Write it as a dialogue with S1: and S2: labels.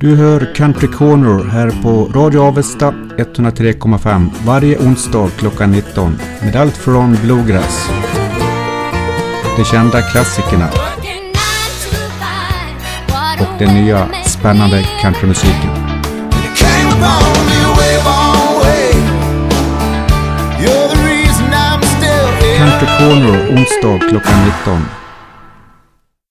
S1: Du hör Country Corner här på Radio Avesta 103,5 varje onsdag klockan 19 med allt från bluegrass, de kända klassikerna. Och den nya spännande countrymusiken. Country Corner onsdag klockan 19